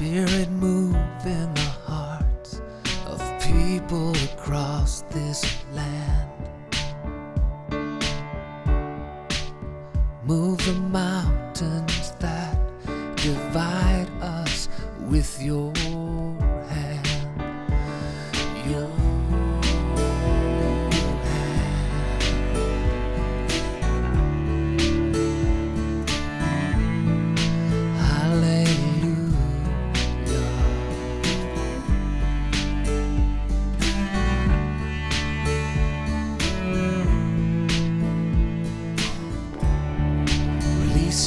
Spirit move in the hearts of people across this land. Move the mountains that divide us with your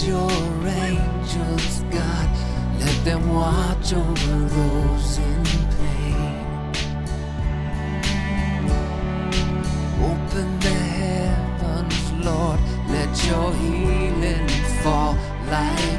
your angels, God. Let them watch over those in pain. Open the heavens, Lord. Let your healing fall like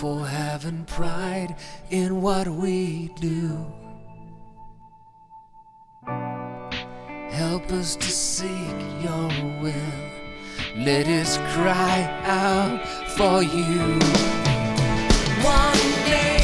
for having pride in what we do. Help us to seek your will. Let us cry out for you. One day.